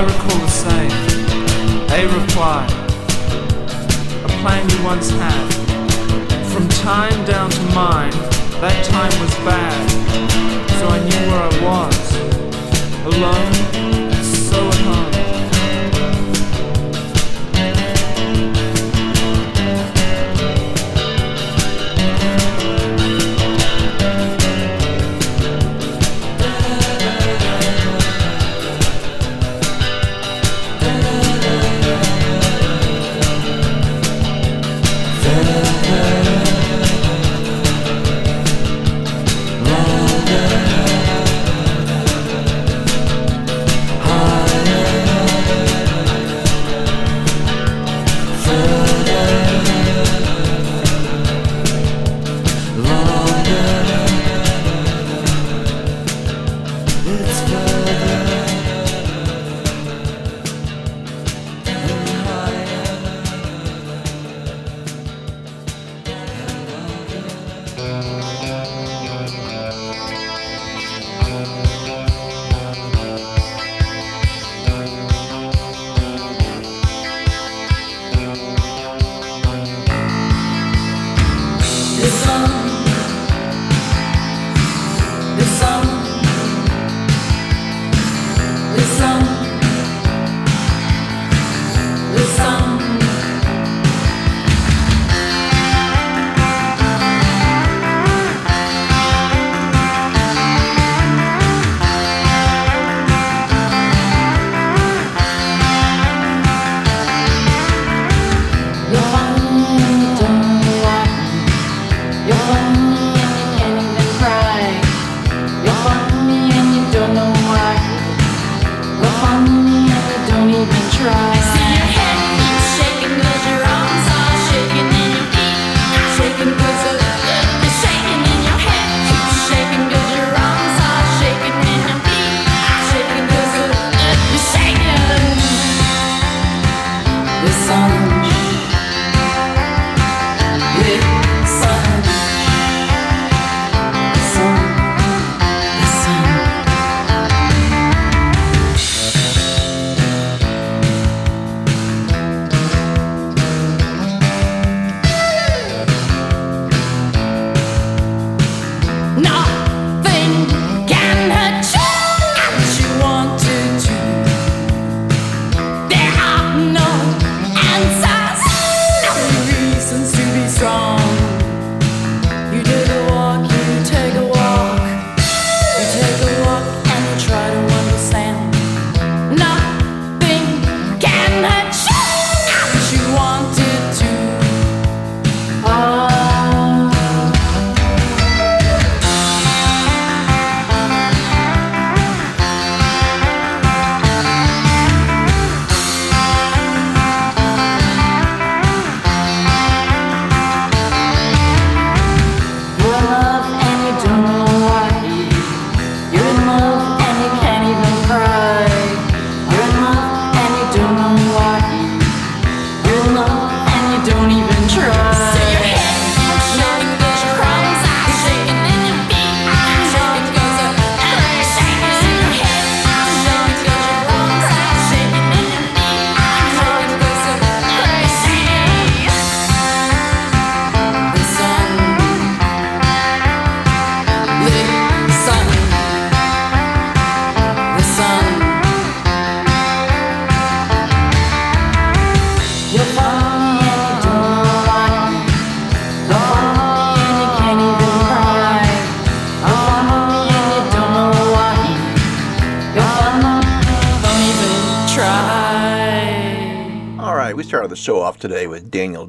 I recall the same. A reply, a plan you once had. From time down to mine, that time was bad. So I knew where I was, alone.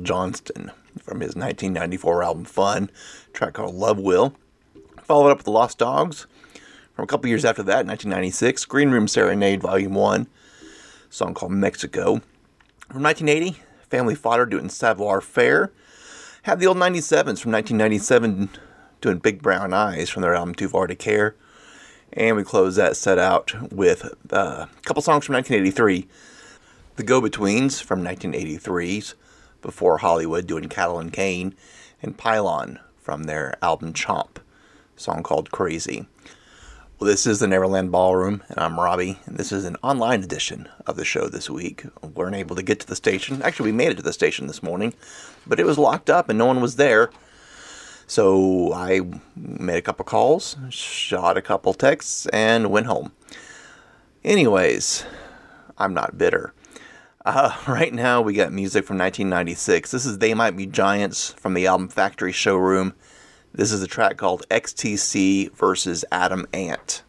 Johnston from his 1994 album Fun, track called Love Will. Followed up with The Lost Dogs from a couple years after that, 1996, Green Room Serenade Volume 1, song called Mexico. From 1980, Family Fodder doing Savoir Faire. Had the old 97s from 1997 doing Big Brown Eyes from their album Too Far to Care. And we close that set out with uh, a couple songs from 1983. The Go Betweens from 1983's Before Hollywood doing Cattle and Cane. And Pylon from their album Chomp, song called Crazy. Well, this is the Neverland Ballroom, and I'm Robbie, and this is an online edition of the show this week. We weren't able to get to the station. Actually, we made it to the station this morning, but it was locked up and no one was there. So I made a couple calls, shot a couple texts, and went home. Anyways, I'm not bitter. Uh, right now, we got music from 1996. This is They Might Be Giants from the album Factory Showroom. This is a track called XTC versus Adam Ant.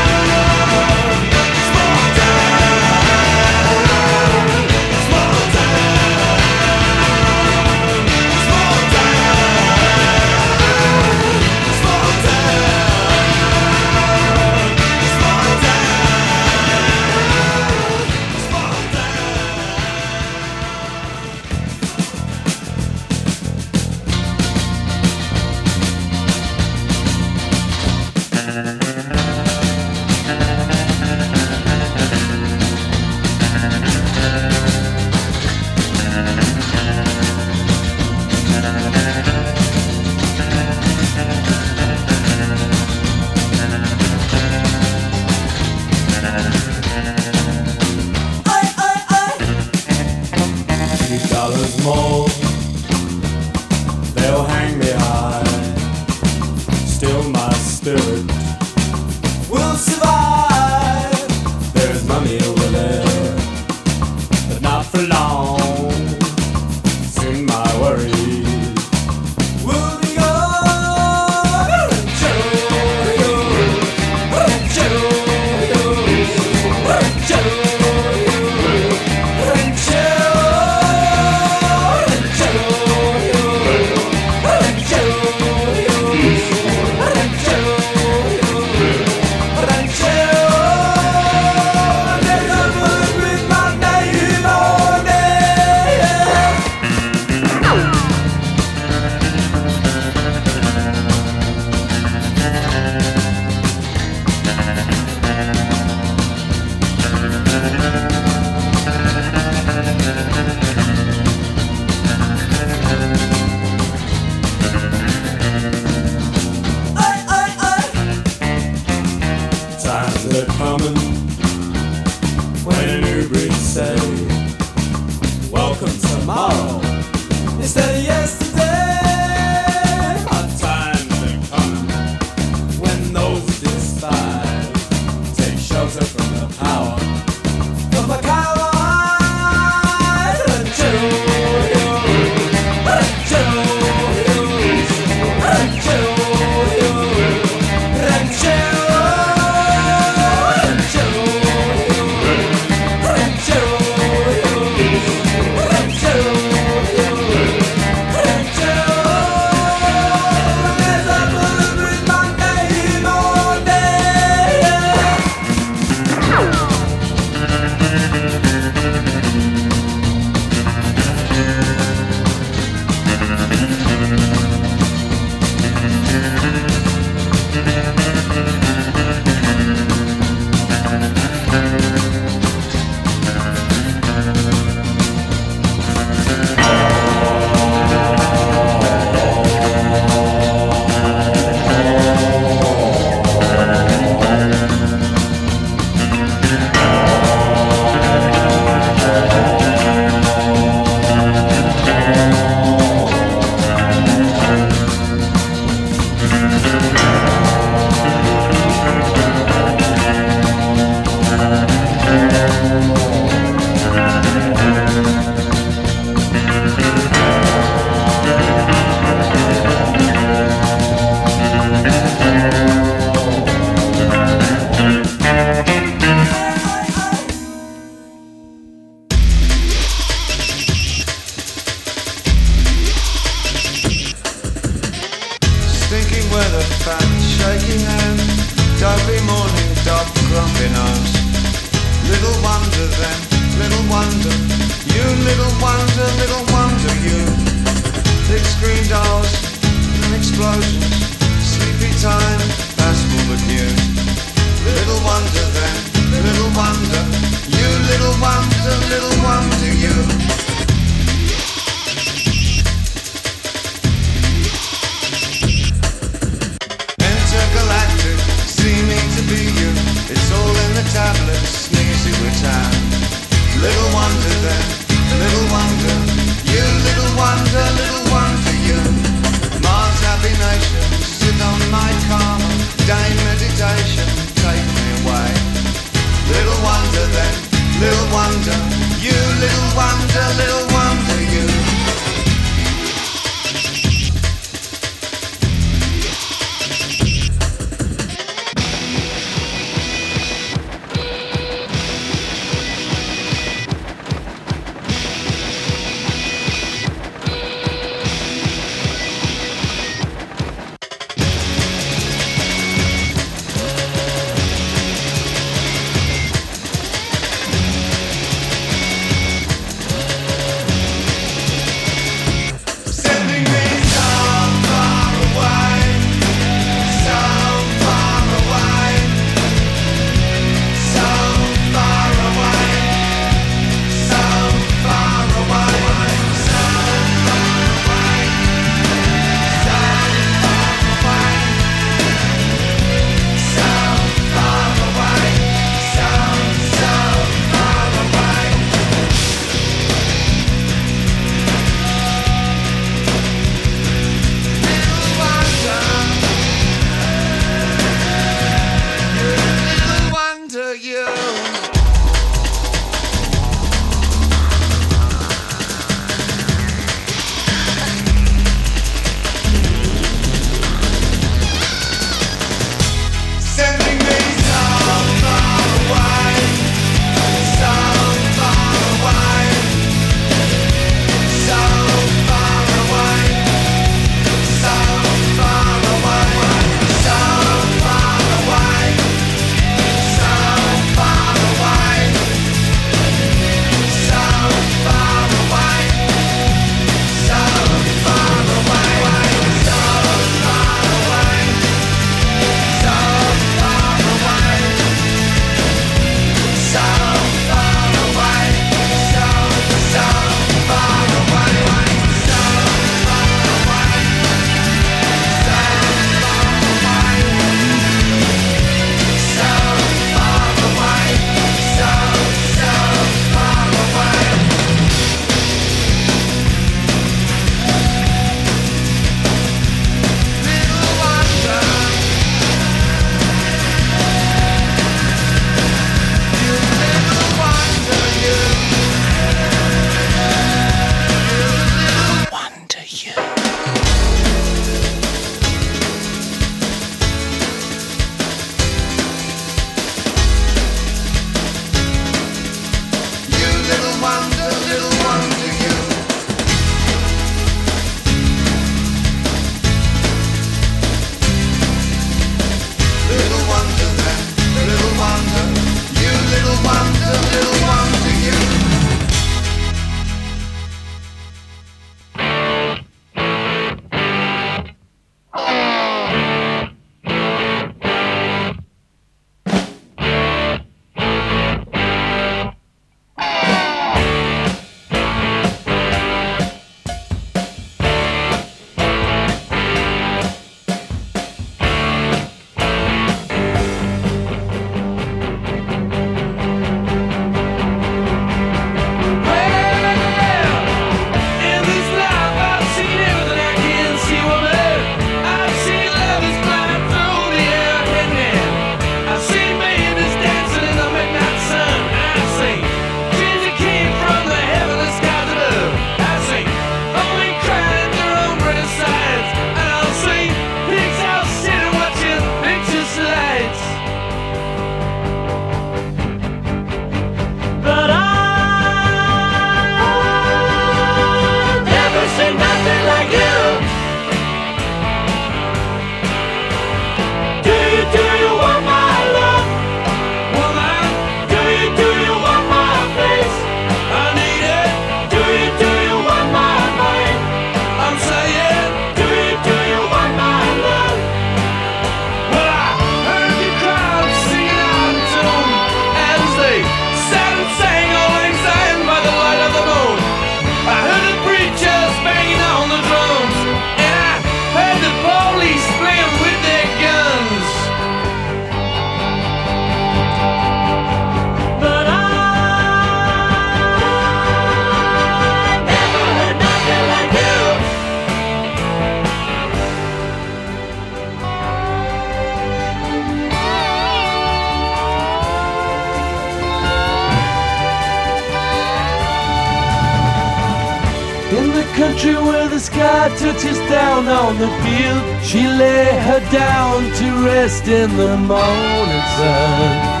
country where the sky touches down on the field. She lay her down to rest in the morning sun.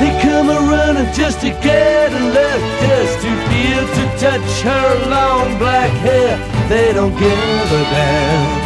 They come a running just to get a look, just to feel, to touch her long black hair. They don't give a damn.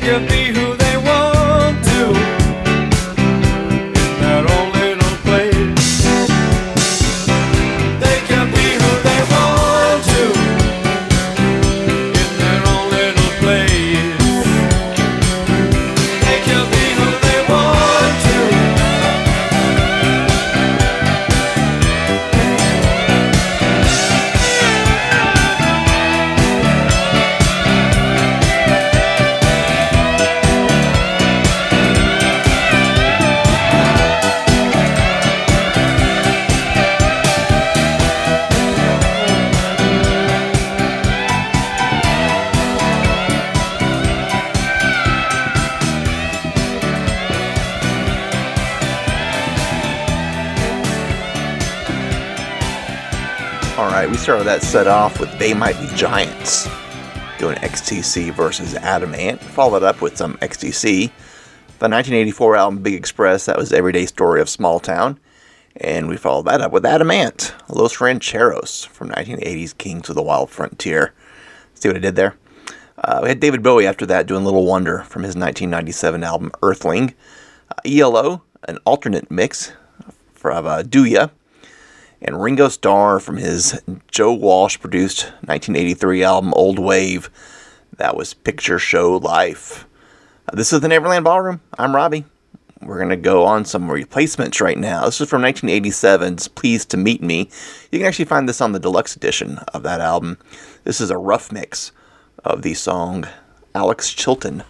Can be set off with They Might Be Giants doing XTC versus Adam Ant, Followed up with some XTC. The 1984 album Big Express, that was Everyday Story of Small Town. And we followed that up with Adam Ant, Los Rancheros from 1980's Kings of the Wild Frontier. See what I did there? Uh, we had David Bowie after that doing Little Wonder from his 1997 album Earthling. Uh, ELO, an alternate mix from uh, Do Ya and Ringo Starr from his Joe Walsh produced 1983 album Old Wave. That was Picture Show Life. Uh, this is the Neverland Ballroom. I'm Robbie. We're going to go on some replacements right now. This is from 1987's Pleased to Meet Me. You can actually find this on the deluxe edition of that album. This is a rough mix of the song Alex Chilton.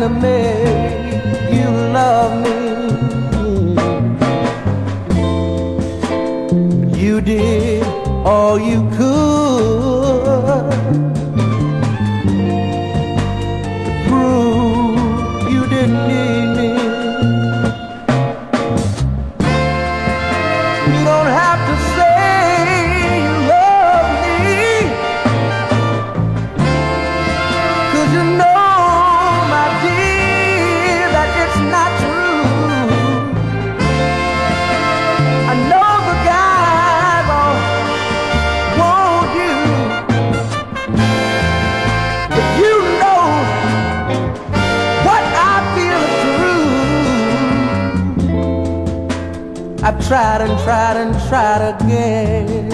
To make you love me. You did all you could. tried and tried and tried again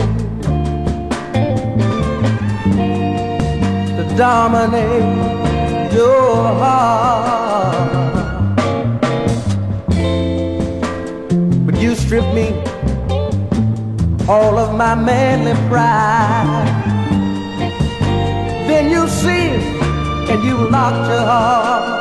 to dominate your heart. But you stripped me all of my manly pride. Then you seized and you locked your heart.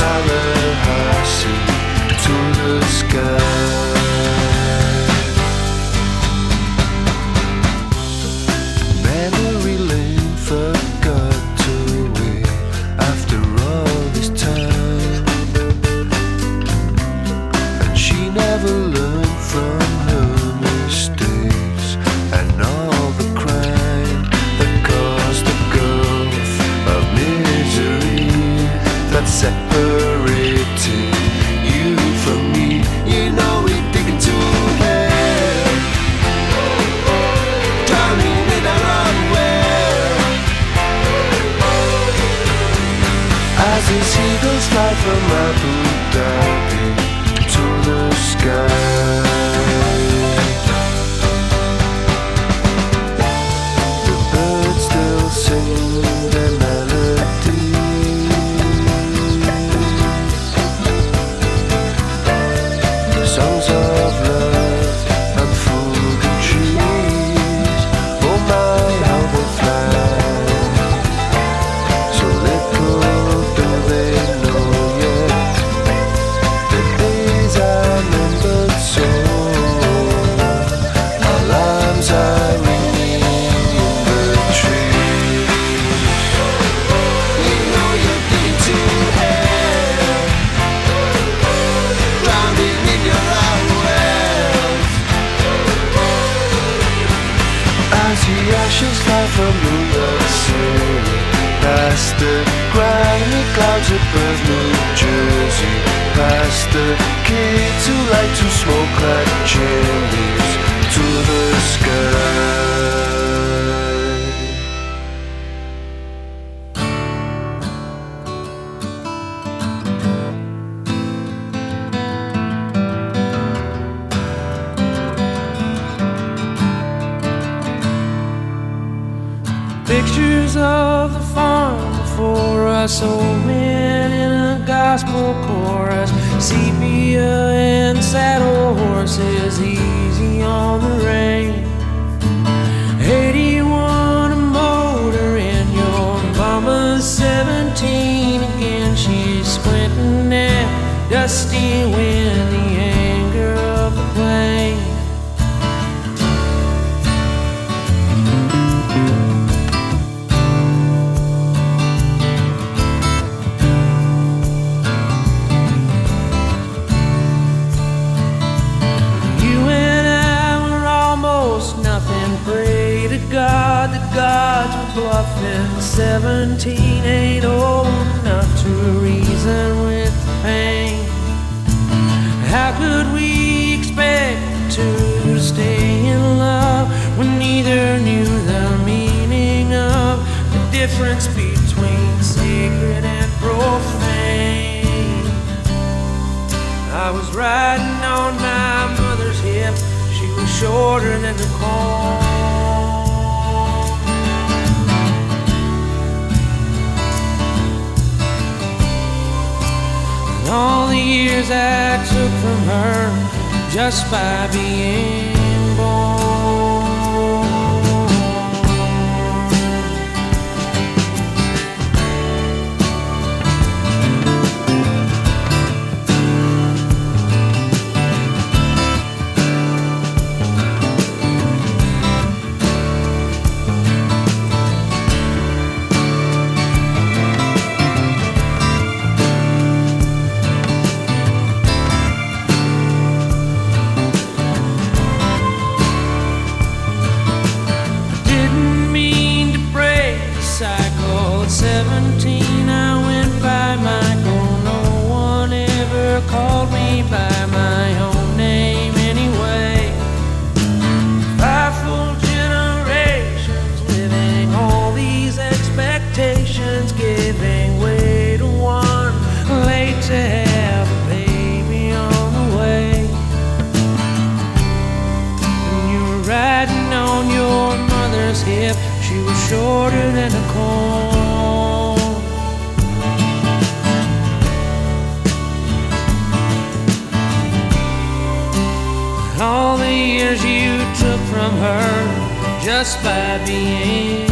summer life a down. Kids who like to smoke like chimneys To the sky. Pictures of the farm before us, old men in a gospel chorus, sepia and saddle horses, easy on the rein. 81 a motor in your mama's 17 again. She's squinting at dusty wind, Seventeen ain't old enough to reason with pain. How could we expect to stay in love when neither knew the meaning of the difference between sacred and profane? I was riding on my mother's hip. She was shorter than the corn. All the years I took from her just by being just by being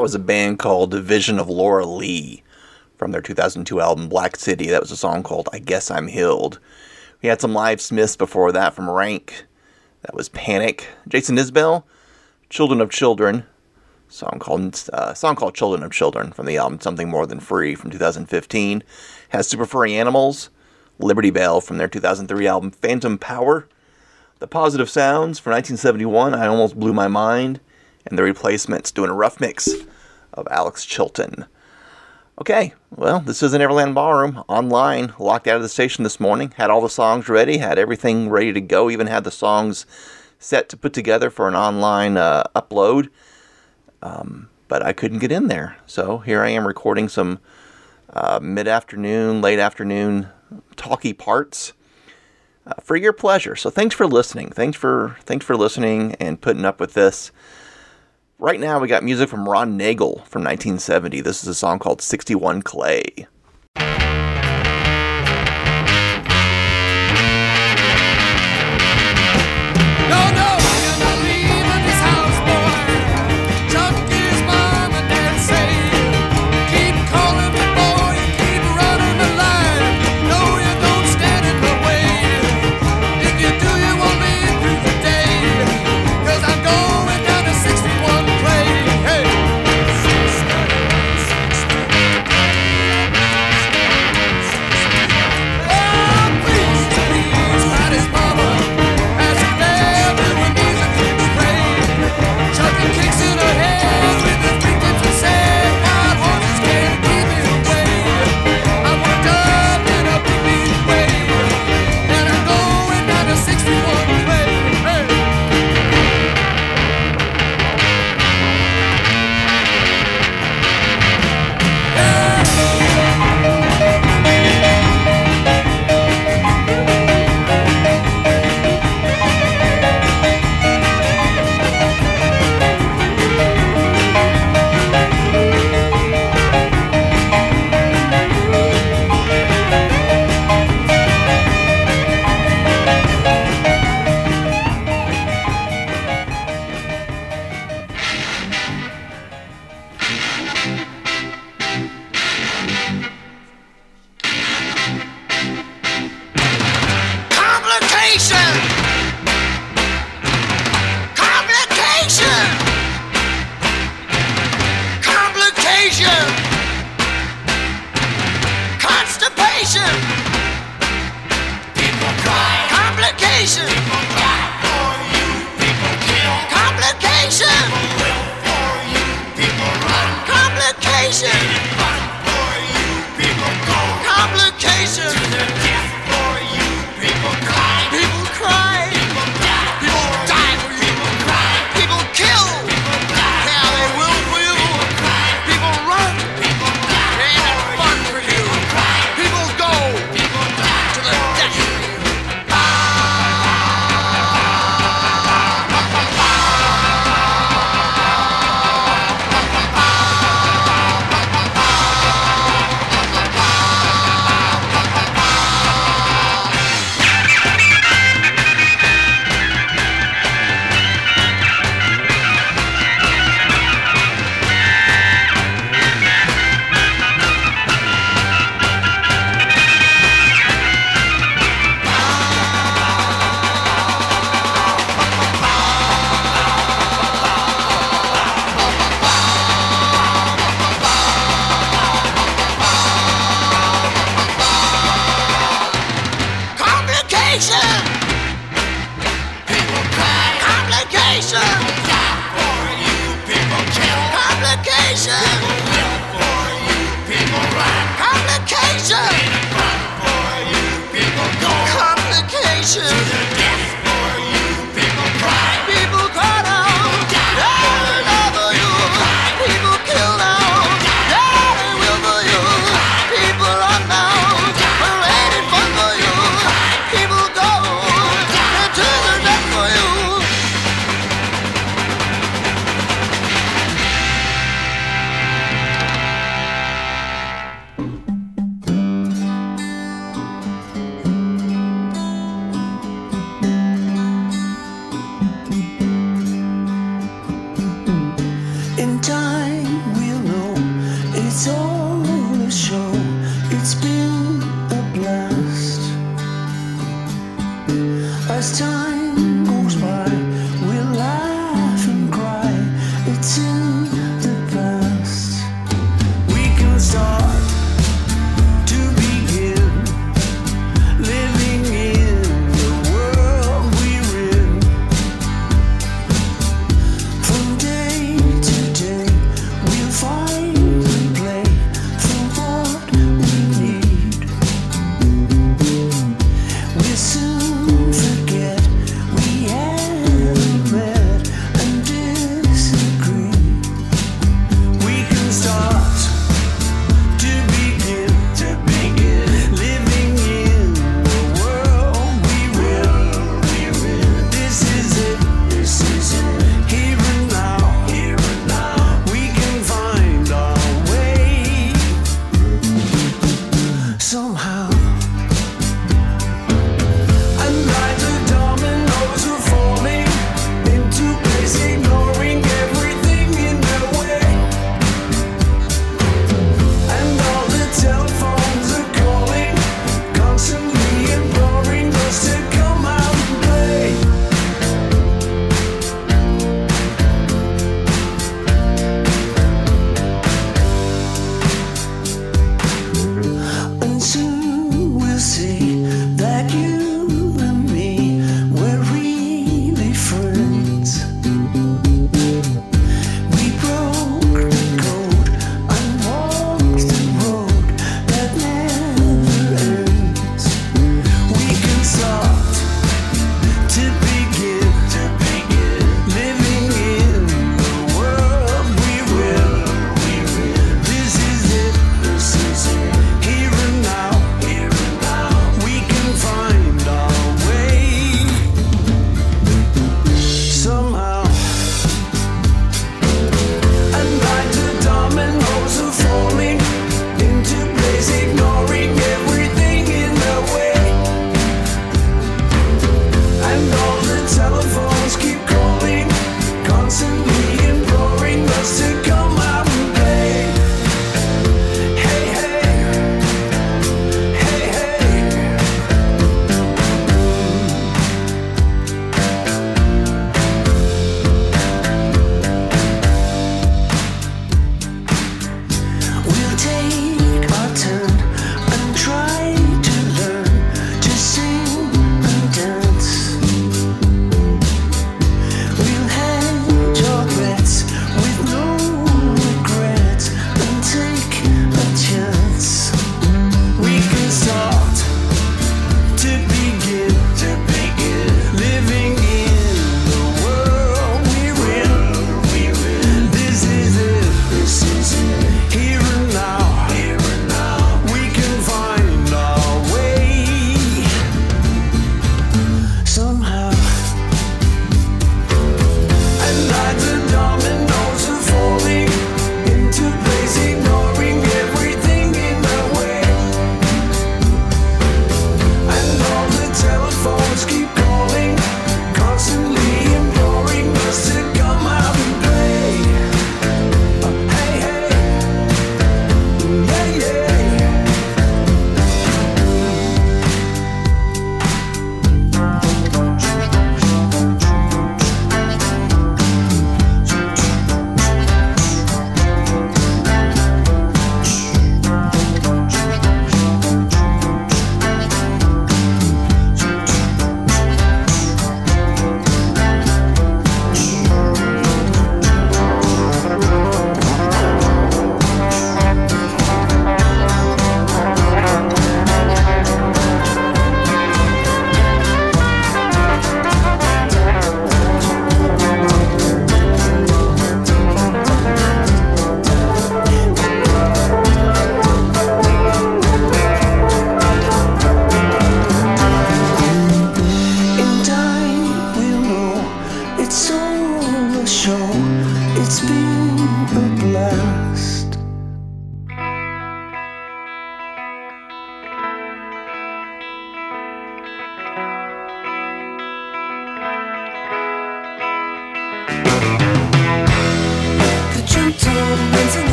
That was a band called Division of Laura Lee from their 2002 album Black City. That was a song called I Guess I'm Healed. We had some live Smiths before that from Rank. That was Panic. Jason Isbell, Children of Children. Song called uh, song called Children of Children from the album Something More Than Free from 2015. Has Super Furry Animals, Liberty Belle from their 2003 album Phantom Power. The Positive Sounds from 1971, I Almost Blew My Mind, and The Replacements doing a rough mix of Alex Chilton. Okay, well, this is the Neverland Ballroom online, locked out of the station this morning. Had all the songs ready, had everything ready to go, even had the songs set to put together for an online uh, upload. Um, but I couldn't get in there. So here I am recording some uh, mid afternoon, late afternoon talky parts uh, for your pleasure. So thanks for listening. Thanks for thanks for listening and putting up with this. Right now we got music from Ron Nagle from 1970. This is a song called 61 Clay.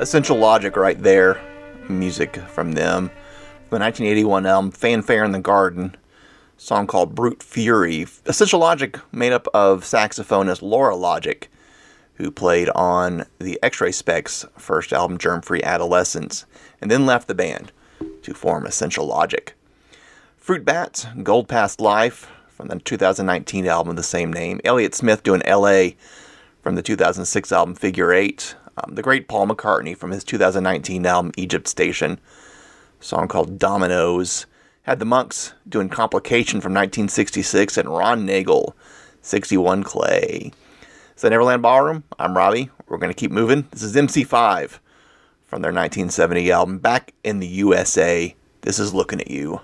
Essential Logic right there. Music from them. The 1981 album Fanfare in the Garden. song called Brute Fury. Essential Logic made up of saxophonist Laura Logic, who played on the X-Ray Spex first album Germfree Adolescents, and then left the band to form Essential Logic. Fruit Bats, Gold Past Life from the 2019 album of the same name. Elliott Smith doing LA from the 2006 album Figure 8 um, the great Paul McCartney from his 2019 album Egypt Station, song called Dominoes. Had the Monks doing Complication from 1966 and Ron Nagle, 61 Clay. It's the Neverland Ballroom. I'm Robbie. We're going to keep moving. This is MC5 from their 1970 album Back in the USA. This is Looking at You.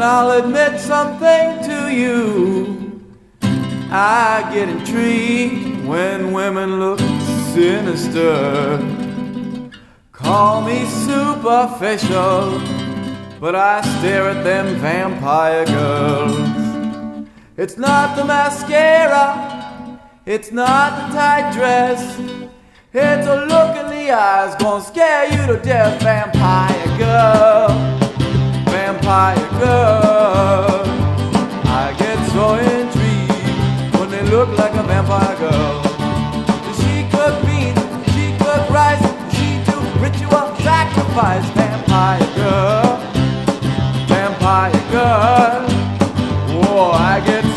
And I'll admit something to you. I get intrigued when women look sinister. Call me superficial, but I stare at them vampire girls. It's not the mascara, it's not the tight dress. It's a look in the eyes gonna scare you to death, vampire girl vampire girl. I get so intrigued when they look like a vampire girl. She could mean, she could rise, she do ritual sacrifice. Vampire girl, vampire girl. Whoa, I get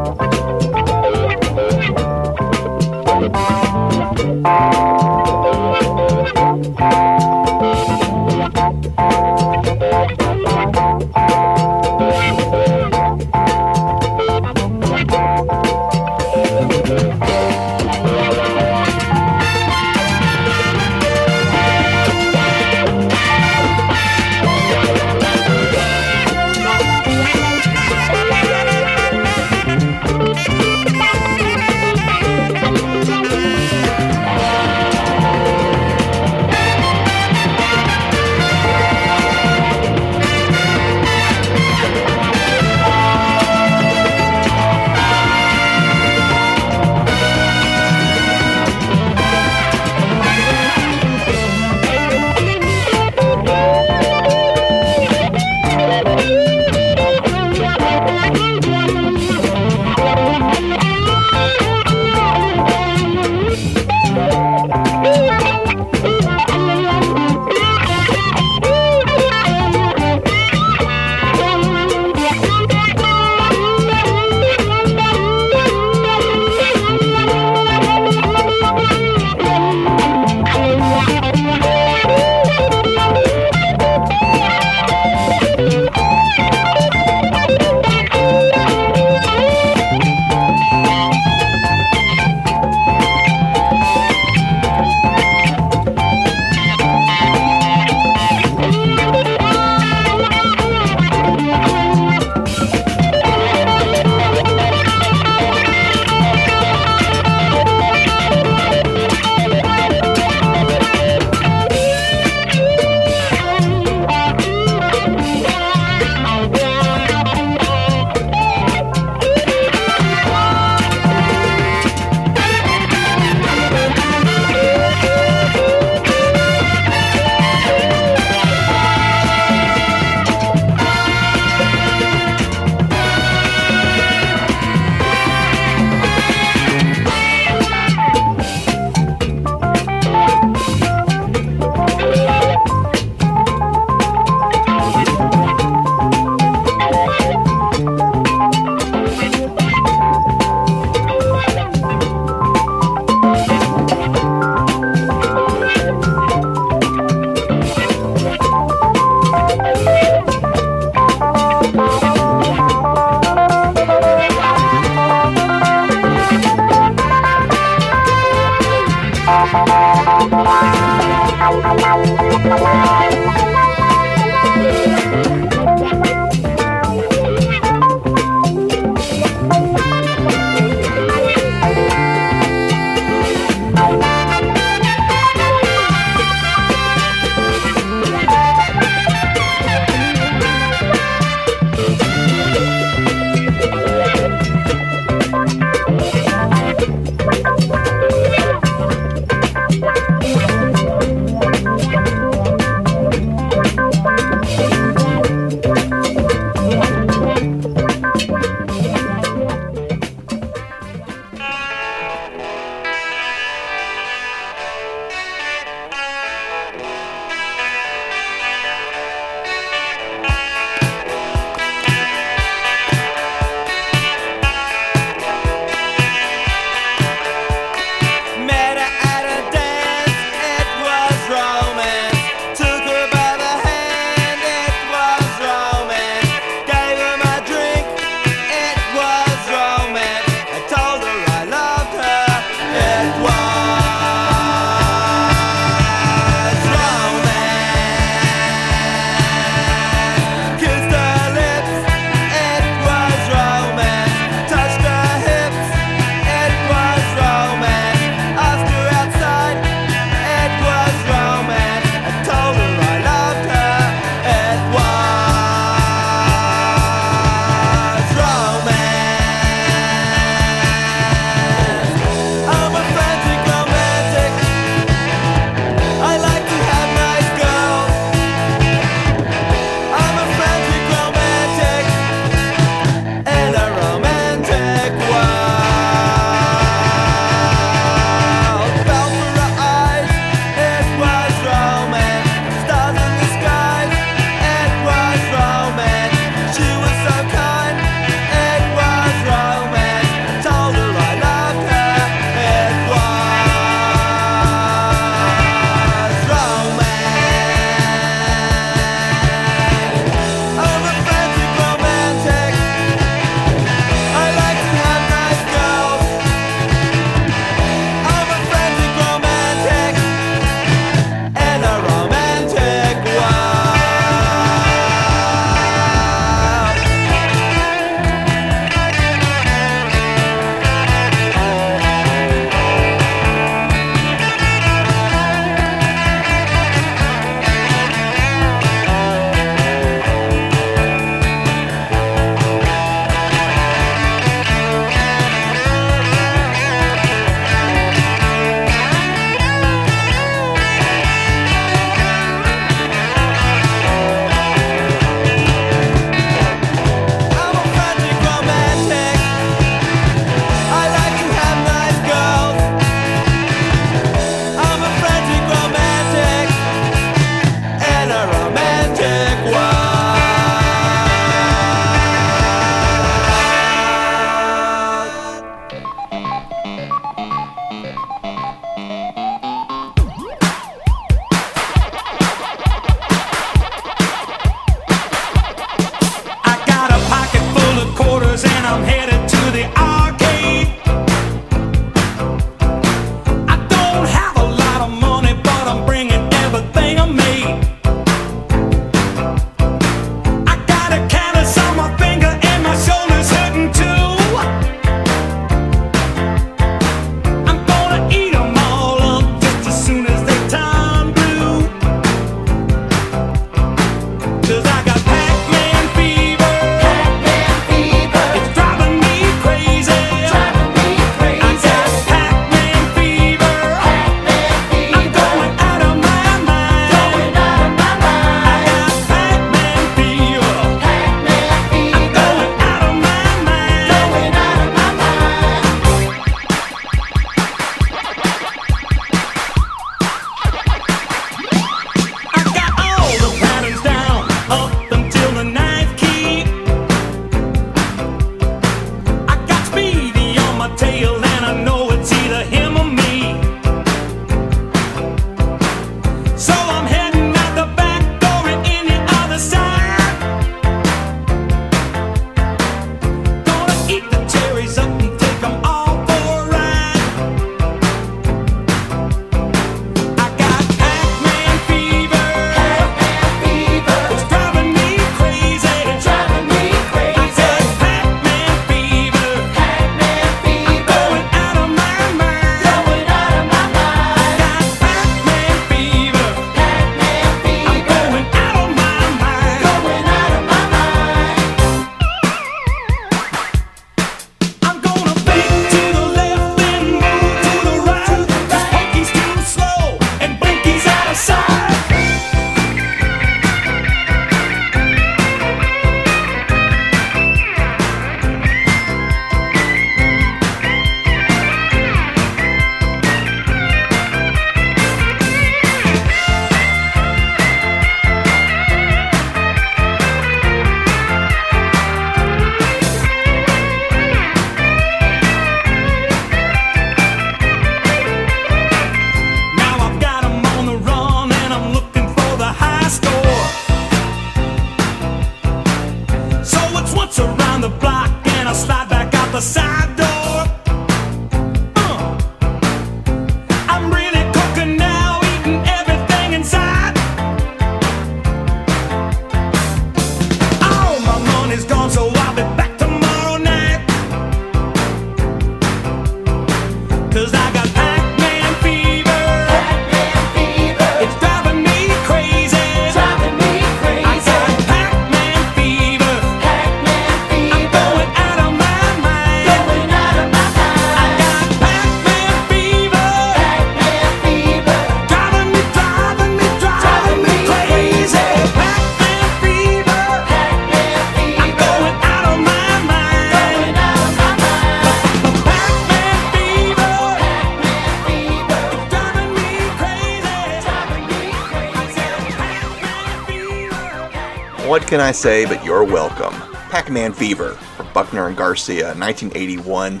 Can I say but you're welcome? Pac Man Fever from Buckner and Garcia, 1981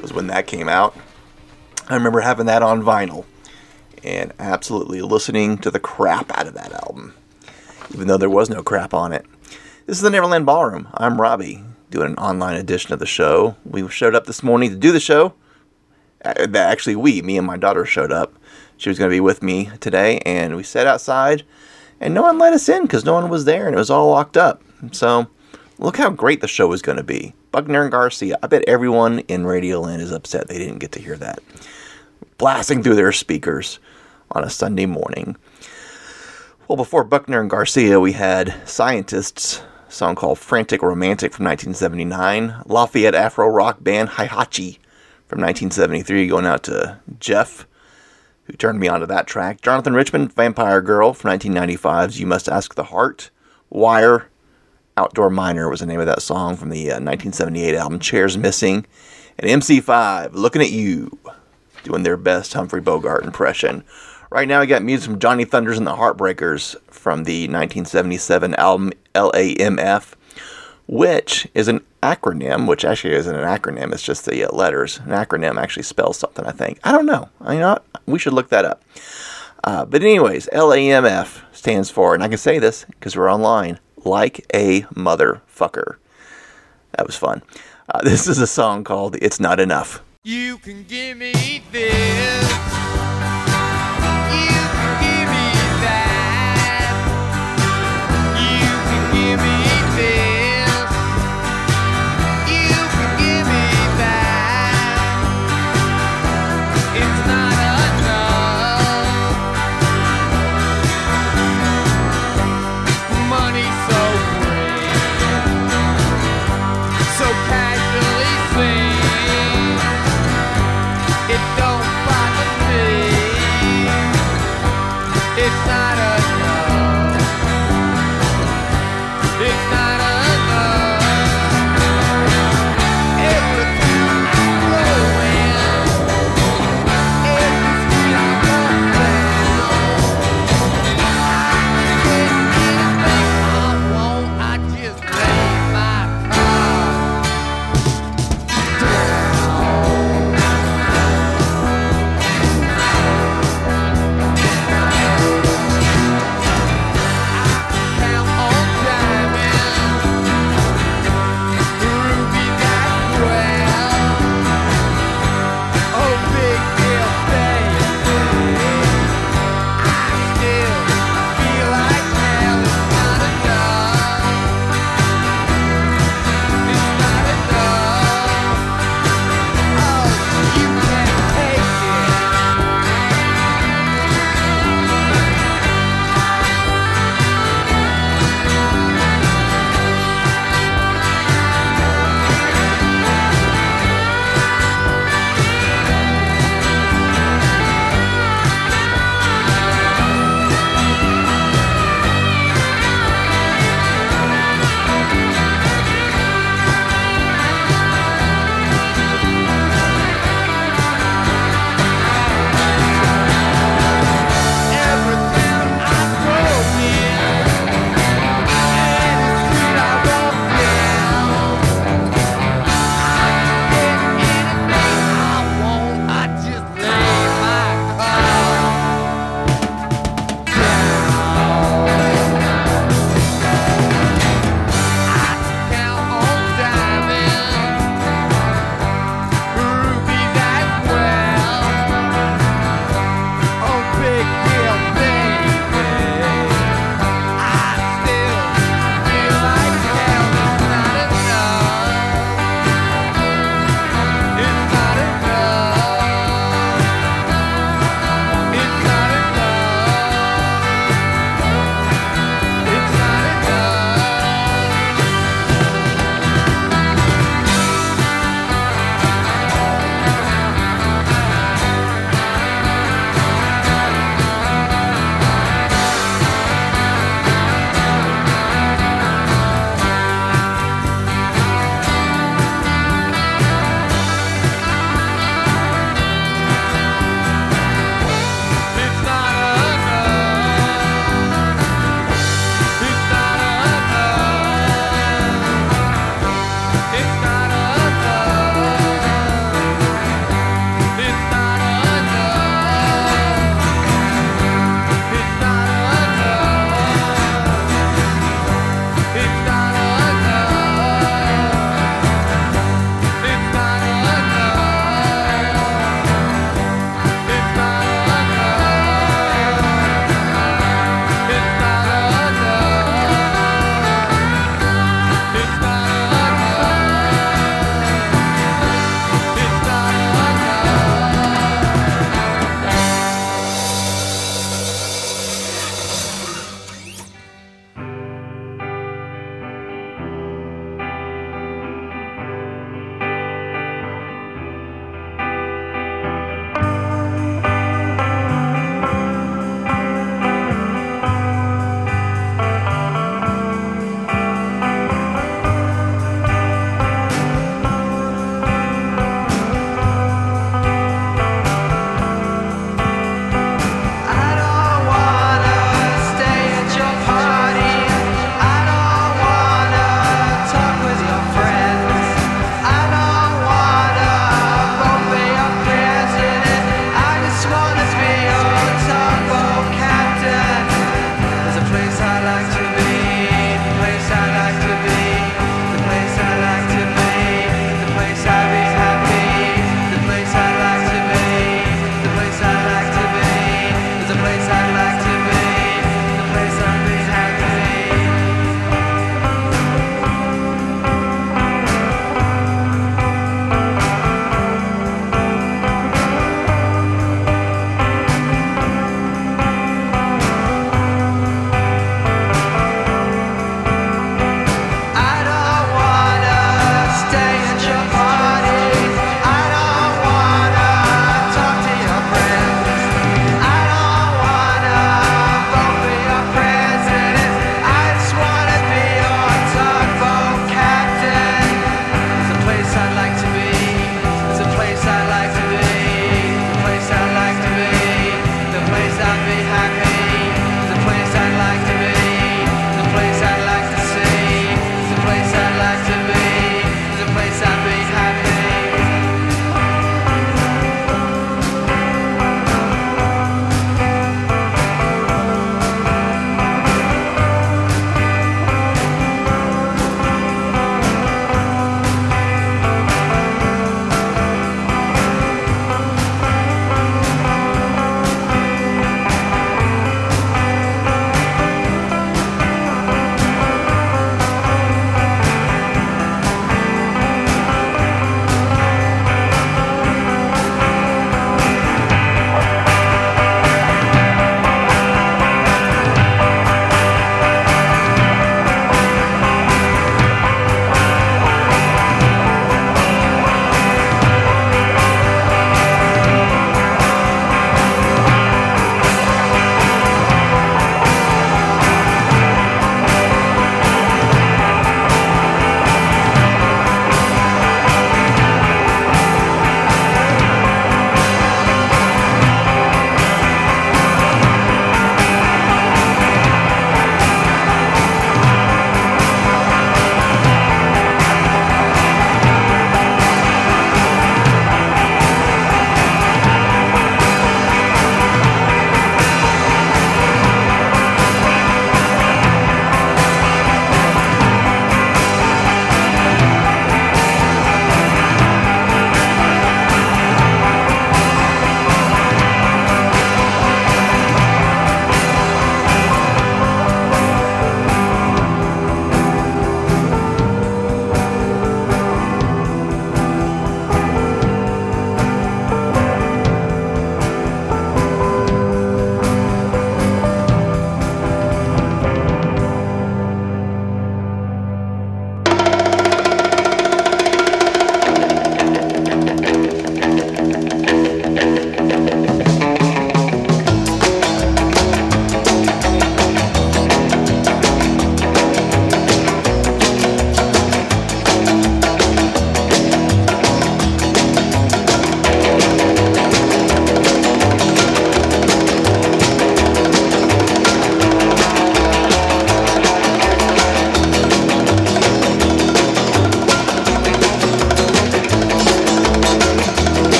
was when that came out. I remember having that on vinyl and absolutely listening to the crap out of that album, even though there was no crap on it. This is the Neverland Ballroom. I'm Robbie, doing an online edition of the show. We showed up this morning to do the show. Actually, we, me and my daughter, showed up. She was going to be with me today, and we sat outside, and no one let us in because no one was there, and it was all locked up. So, look how great the show was going to be. Buckner and Garcia. I bet everyone in Radioland is upset they didn't get to hear that. Blasting through their speakers on a Sunday morning. Well, before Buckner and Garcia, we had Scientists, song called Frantic Romantic from 1979, Lafayette Afro rock band Hihache from 1973, going out to Jeff, who turned me onto that track, Jonathan Richman, Vampire Girl from 1995's You Must Ask the Heart, Wire, Outdoor Miner was the name of that song from the uh, 1978 album Chairs Missing, and MC5, Looking at You, doing their best Humphrey Bogart impression. Right now, we got music from Johnny Thunders and the Heartbreakers from the 1977 album LAMF, which is an acronym, which actually isn't an acronym, it's just the uh, letters. An acronym actually spells something, I think. I don't know. I we should look that up. Uh, but, anyways, LAMF stands for, and I can say this because we're online, like a motherfucker. That was fun. Uh, this is a song called It's Not Enough. You can give me this.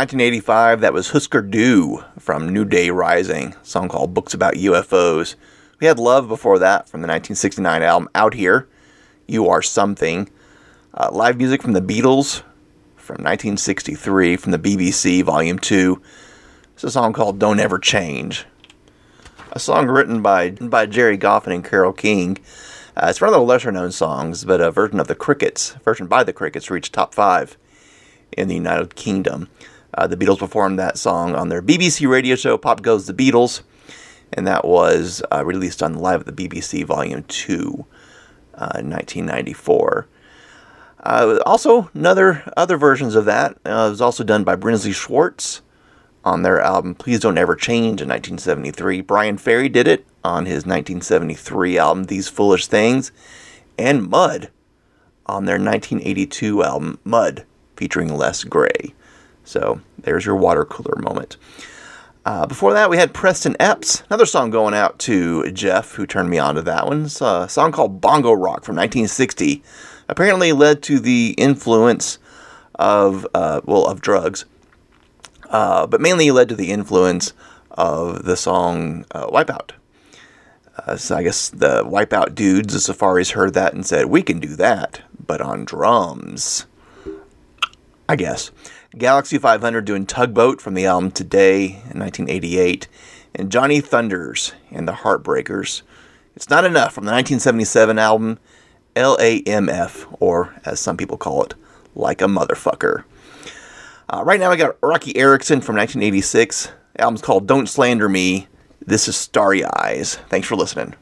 1985, that was Husker Du from New Day Rising, song called Books About UFOs. We had Love before that from the 1969 album Out Here, You Are Something. Uh, live music from the Beatles from 1963 from the BBC Volume 2. It's a song called Don't Ever Change. A song written by, by Gerry Goffin and Carole King. Uh, it's one of the lesser known songs, but a version of the Crickets, version by the Crickets, reached top five in the United Kingdom. Uh, the Beatles performed that song on their BBC radio show, Pop Goes the Beatles, and that was uh, released on Live at the BBC Volume 2 uh, 1994. Uh, also, another other versions of that uh, was also done by Brinsley Schwarz on their album Please Don't Ever Change in 1973. Bryan Ferry did it on his 1973 album These Foolish Things, and Mud on their 1982 album Mud featuring Les Gray. So there's your water cooler moment. Uh, before that, we had Preston Epps, another song going out to Jeff, who turned me on to that one. It's a song called Bongo Rock from 1960. Apparently led to the influence of, uh, well, of drugs, uh, but mainly led to the influence of the song uh, Wipeout. Uh, so I guess the Wipeout dudes, the Surfaris, heard that and said, we can do that, but on drums. I guess. Galaxie 500 doing Tugboat from the album Today in 1988, and Johnny Thunders and the Heartbreakers. It's Not Enough from the 1977 album LAMF, or as some people call it, Like a Motherfucker. Uh, right now, I got Roky Erickson from 1986. The album's called Don't Slander Me. This is Starry Eyes. Thanks for listening.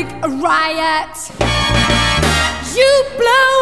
Another big riot. You blow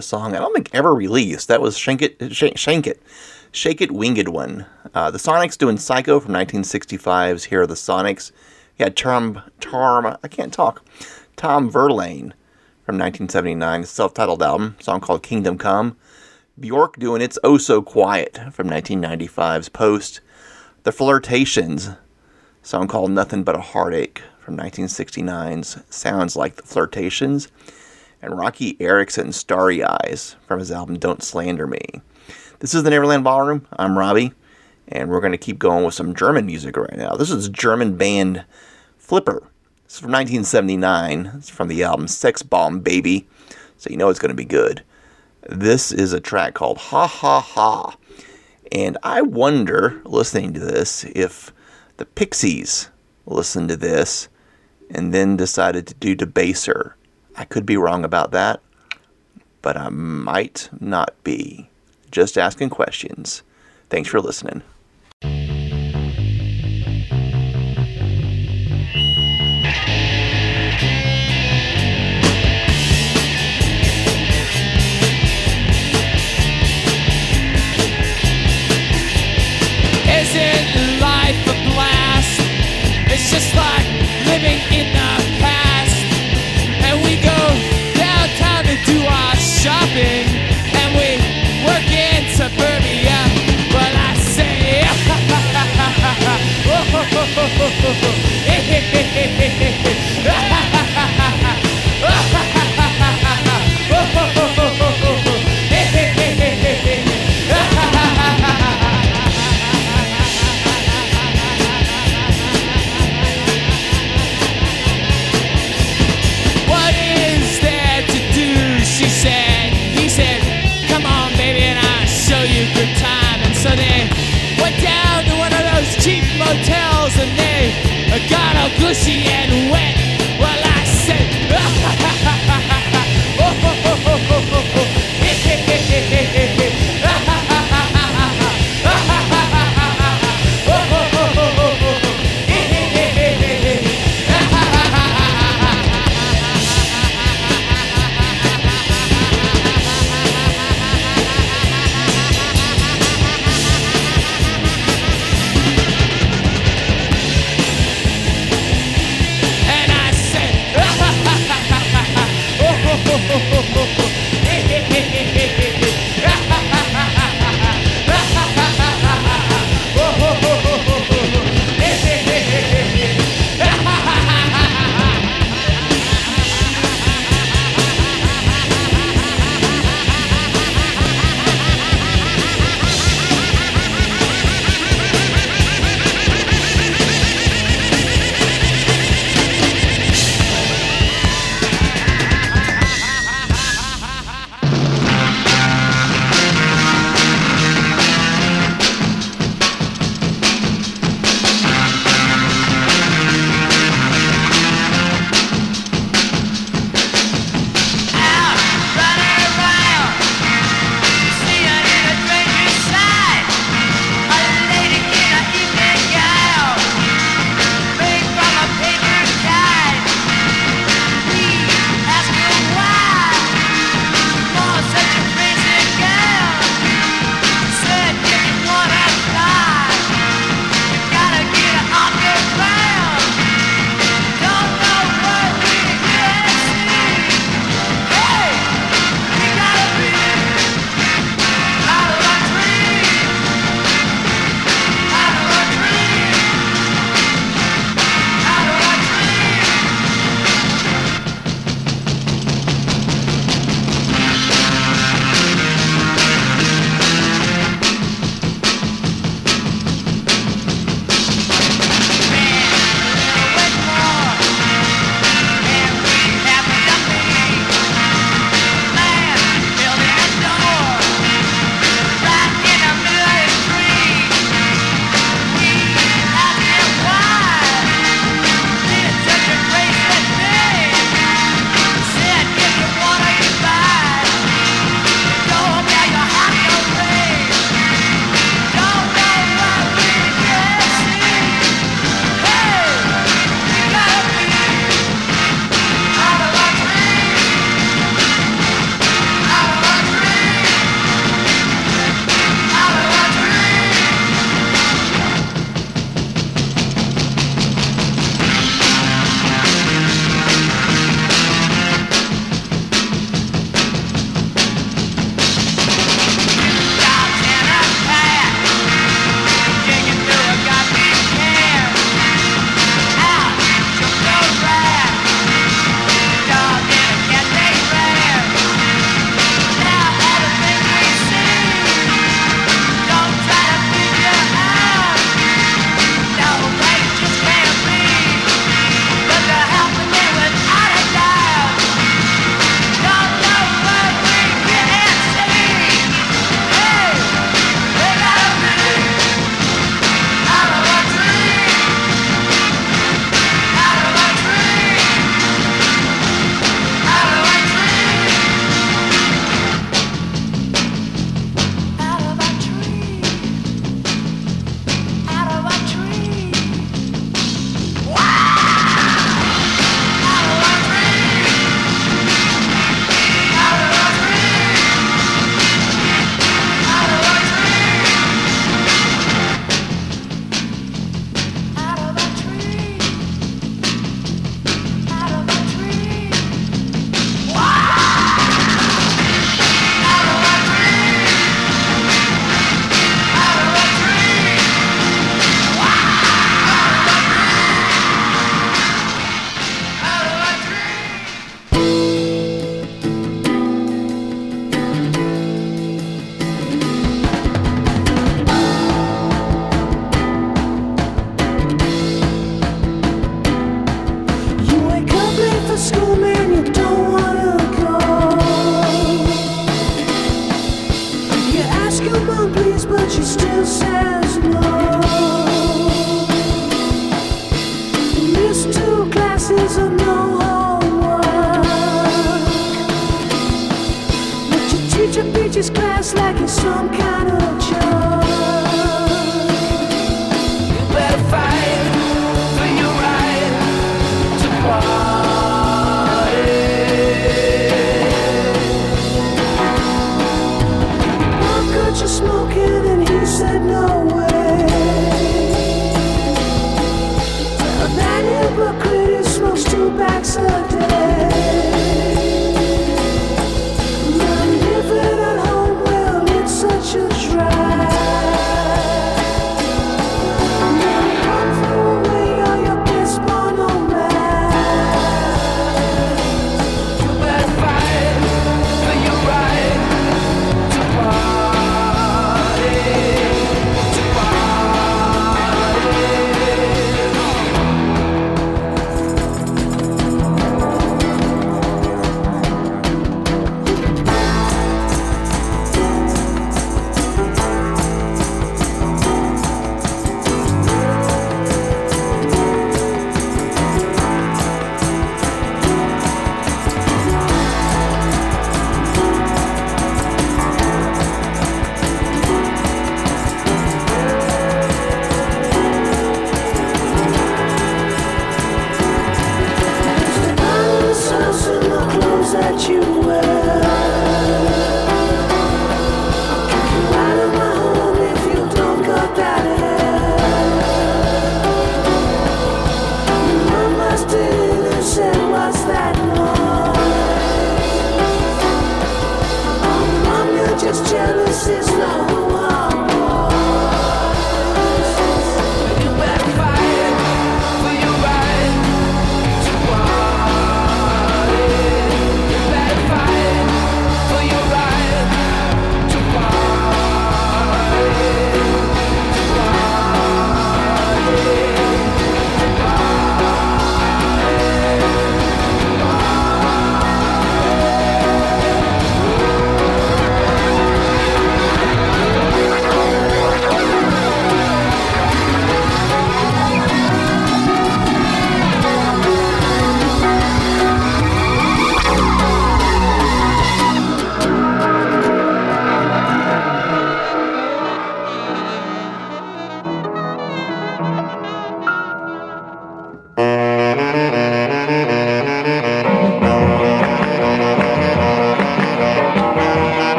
a song I don't think ever released. That was Shank It, Shank, Shank It, Shake It, Winged One. Uh, the Sonics doing Psycho from 1965's Here Are the Sonics. Yeah, Tom, Tom, I can't talk, Tom Verlaine from from 1979, self titled album, song called Kingdom Come. Bjork doing It's Oh So Quiet from 1995's Post. The Flirtations, song called Nothing But a Heartache from 1969's Sounds Like the Flirtations. And Roky Erickson's Starry Eyes from his album Don't Slander Me. This is the Neverland Ballroom. I'm Robbie, and we're going to keep going with some German music right now. This is German band Flipper. It's from 1979. It's from the album Sex Bomb Baby, so you know it's going to be good. This is a track called Ha Ha Ha. And I wonder, listening to this, if the Pixies listened to this and then decided to do Debaser. I could be wrong about that, but I might not be. Just asking questions. Thanks for listening. Isn't life a blast? It's just like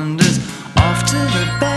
wanders off to the bed,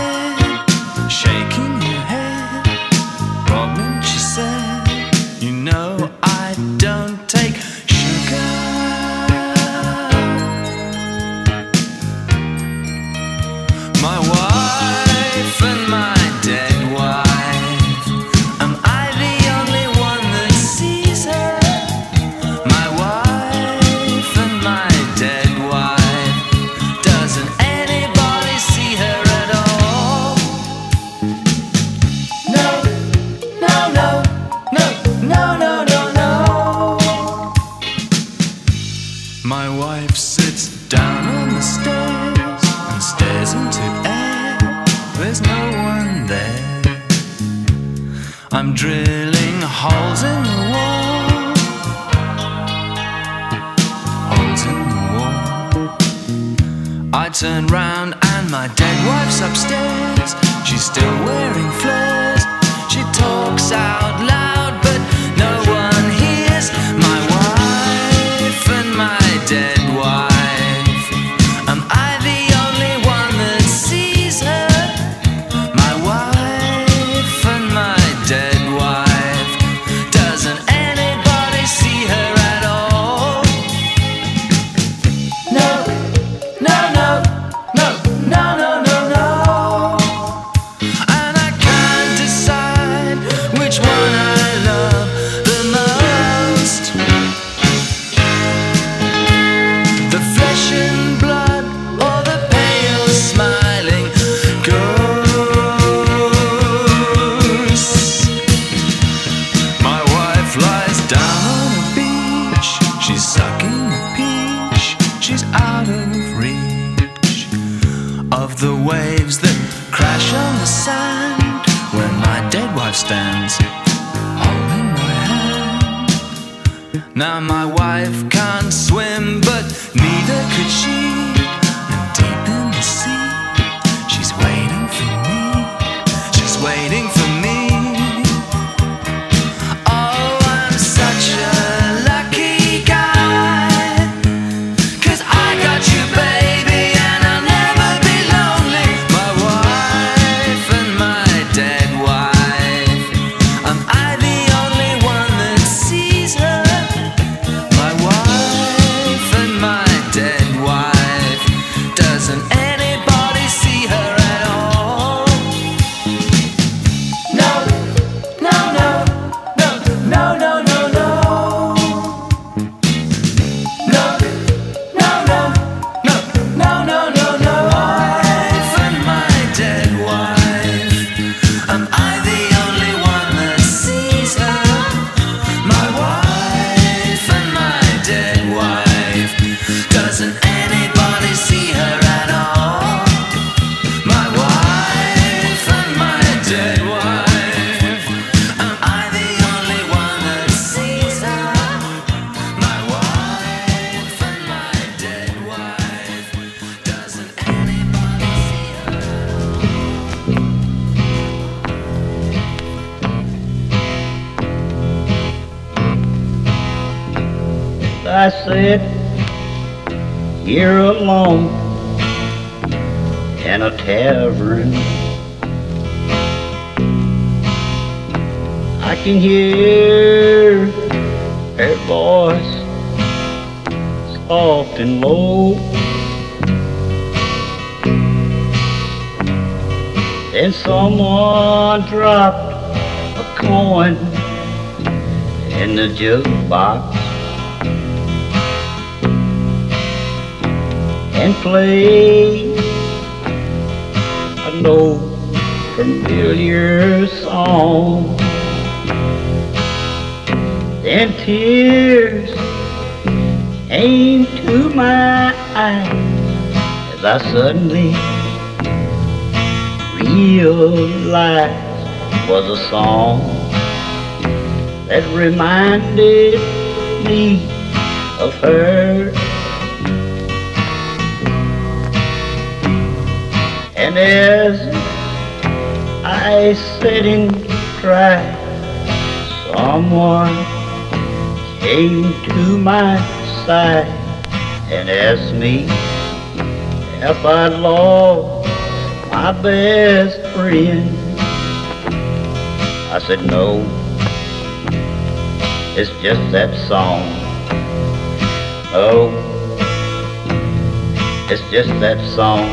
that song.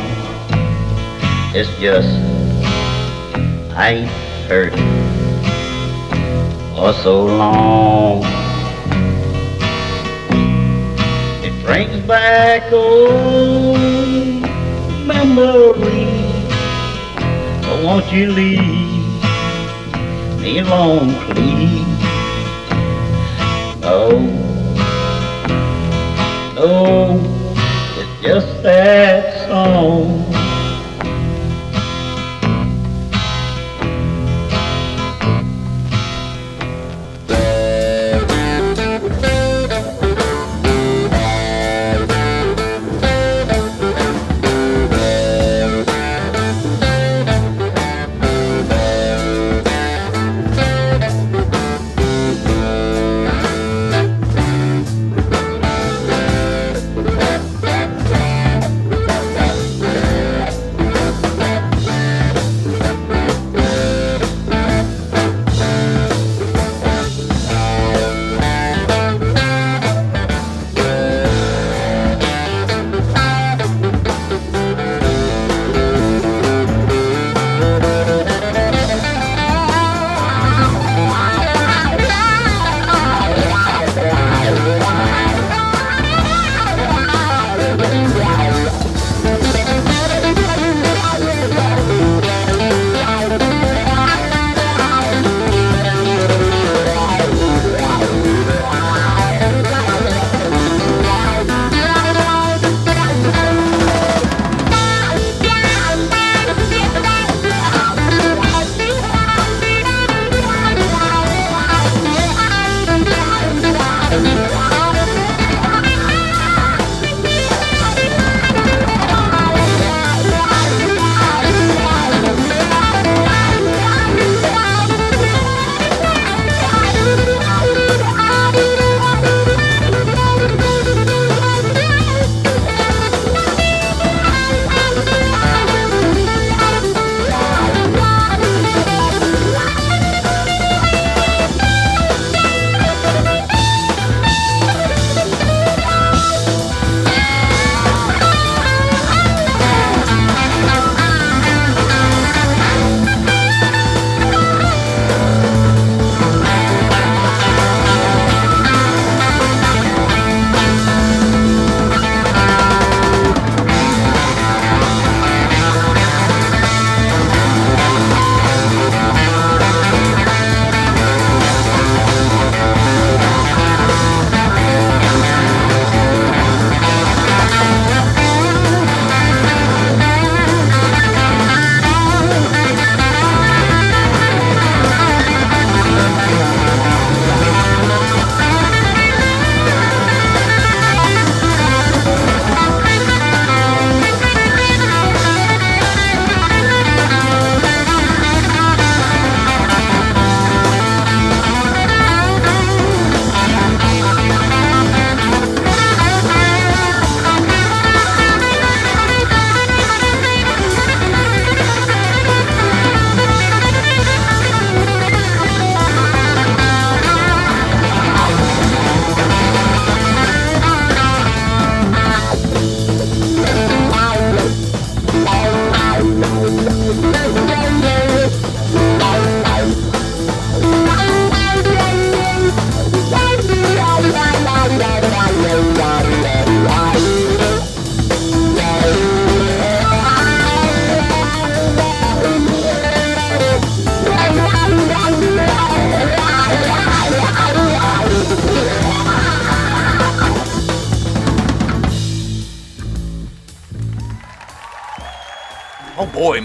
It's just I ain't heard it for so long. It brings back old memories. But won't you leave me alone, please? No, no, just that song.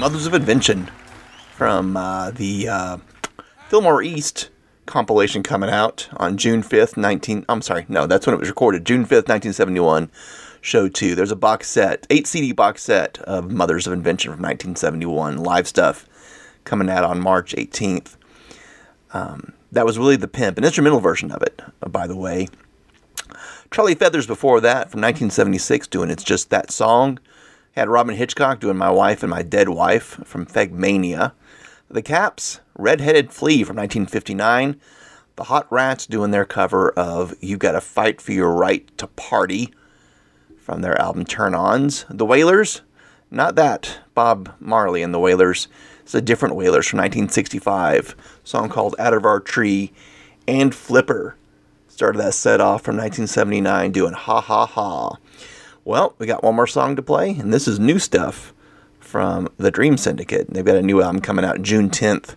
Mothers of Invention from uh, the uh, Fillmore East compilation coming out on June 5th, 19. I'm sorry, no, that's when it was recorded. June 5th, 1971. Show 2. There's a box set, 8 CD box set of Mothers of Invention from 1971. Live stuff coming out on March 18th. Um, That was really the Pimp, an instrumental version of it, uh, by the way. Charlie Feathers before that, from 1976, doing It's Just That Song. Had Robyn Hitchcock doing My Wife and My Dead Wife from Fegmania. The Caps, Redheaded Flea from 1959. The Hot Rats doing their cover of You Gotta Fight for Your Right to Party from their album Turn Ons. The Wailers, not that, Bob Marley and the Wailers. It's a different Wailers from 1965, song called Out of Our Tree. And Flipper started that set off from 1979 doing Ha Ha Ha. Well, we got one more song to play, and this is new stuff from the Dream Syndicate. They've got a new album coming out June 10th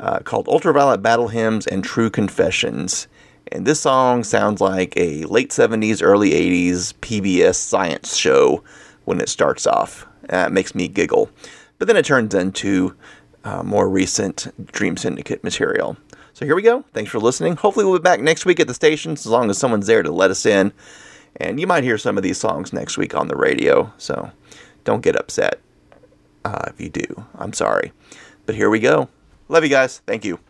uh, called Ultraviolet Battle Hymns and True Confessions. And this song sounds like a late 70s, early 80s PBS science show when it starts off. That makes me giggle. But then it turns into uh, more recent Dream Syndicate material. So here we go. Thanks for listening. Hopefully, we'll be back next week at the station as long as someone's there to let us in. And you might hear some of these songs next week on the radio. So don't get upset uh, if you do. I'm sorry. But here we go. Love you guys. Thank you.